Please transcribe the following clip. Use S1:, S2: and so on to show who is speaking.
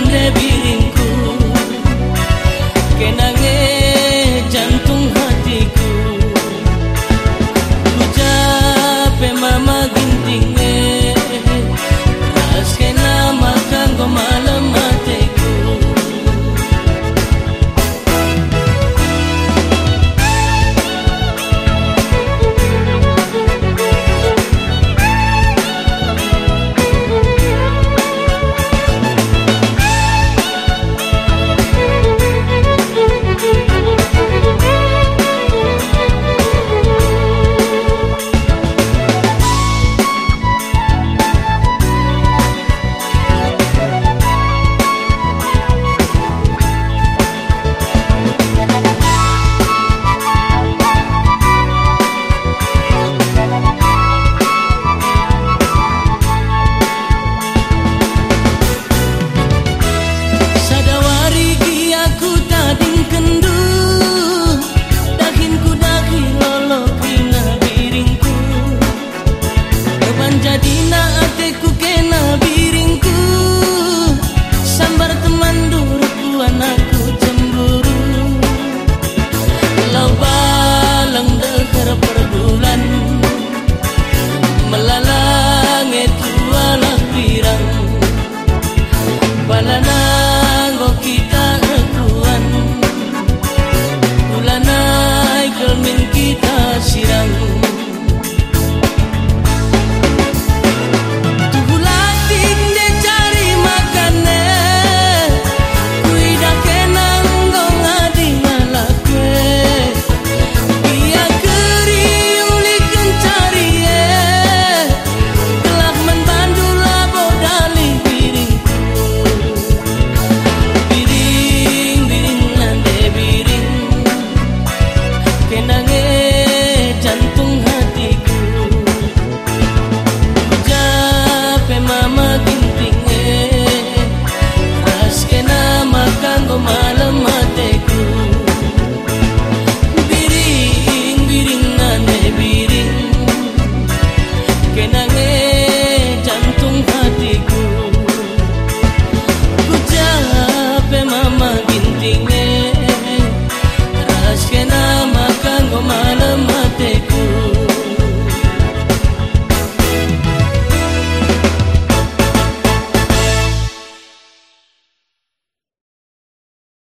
S1: nebi la la la